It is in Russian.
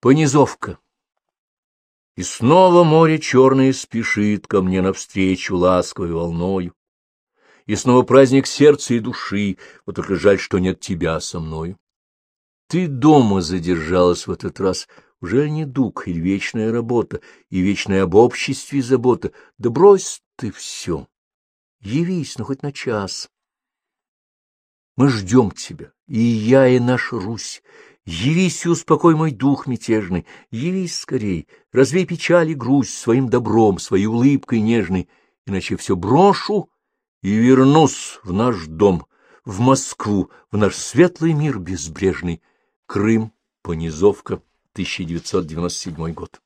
Понизовка. И снова море черное спешит ко мне навстречу ласковой волною. И снова праздник сердца и души, вот только жаль, что нет тебя со мною. Ты дома задержалась в этот раз, уже не дух или вечная работа, и вечная об обществе забота. Да брось ты все, явись, ну хоть на час. Мы ждем тебя, и я, и наш Русь, Явись и успокой мой дух мятежный, явись скорей, развей печаль и грусть своим добром, своей улыбкой нежной, иначе все брошу и вернусь в наш дом, в Москву, в наш светлый мир безбрежный. Крым, Понизовка, 1997 год.